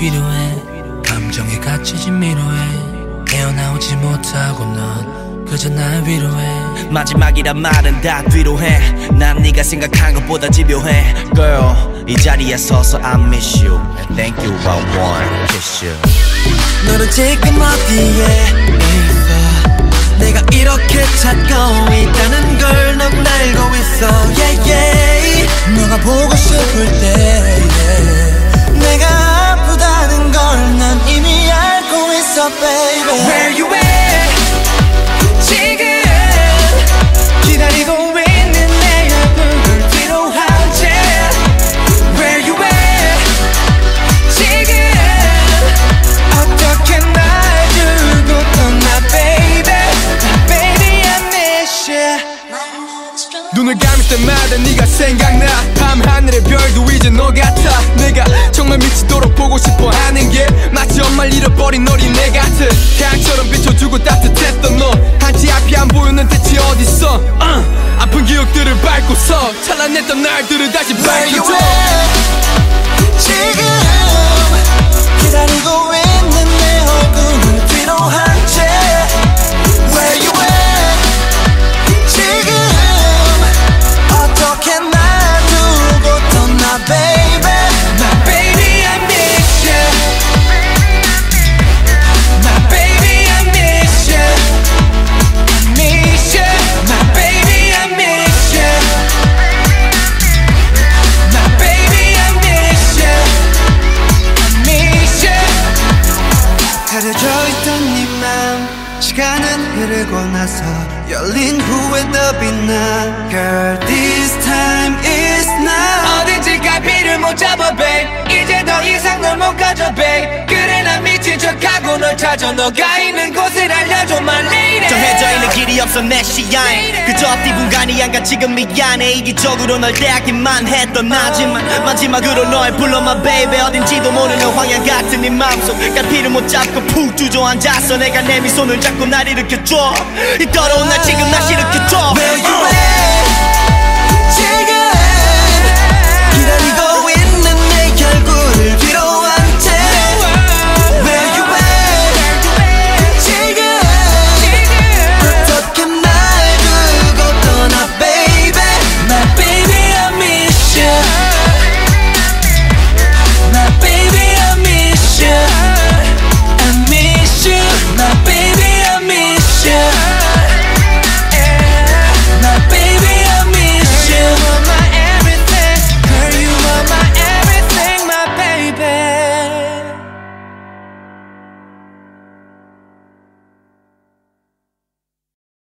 필요해. 감정에 갇히진 미로해. 헤어나오지 못하고 넌 그저 날 위로해. 마지막이란 말은 다 뒤로 해난 네가 생각한 것보다 집요해. Girl 이 자리에 서서 I miss you. And thank you I want to kiss you. 너는 지금 어디에 있어? 내가 이렇게 찾고 있다는 걸넌 알고 있어. Yeah, yeah. 너가 보고 싶을 때 때마다 네가 생각나. 밤하늘의 별도 이제 너 같아. 내가 정말 미치도록 보고 싶어 하는 게 마치 엄마를 잃어버린 어린애 같아. 태양처럼 비춰주고 따뜻했던 너. 한치 앞이 안 보이는 대체 어딨어? uh, 아픈 기억들을 밟고서 찬란했던 날들을 다시 밝혀줘. 지금 흐르고 나서 열린 후에 더 빛나. Girl this time is now. 어딘지 갈피를 못 잡아 babe. 이제 더 이상 널 못 가져 babe. 그래 난 미친 척하고 널 찾아. 너가 있는 곳을 알려 내 시야에 그저 뒷분간이 안가. 지금 미안해 이기적으로 널 대하기만 했던 나지만 마지막으로 널 불러 my baby. 어딘지도 모르는 황양 같은 네 마음속 갈피를 못 잡고 푹 주저앉았어 내가 내 미손을 잡고 날 일으켜줘. 이 더러운 날 지금 다시 일으켜줘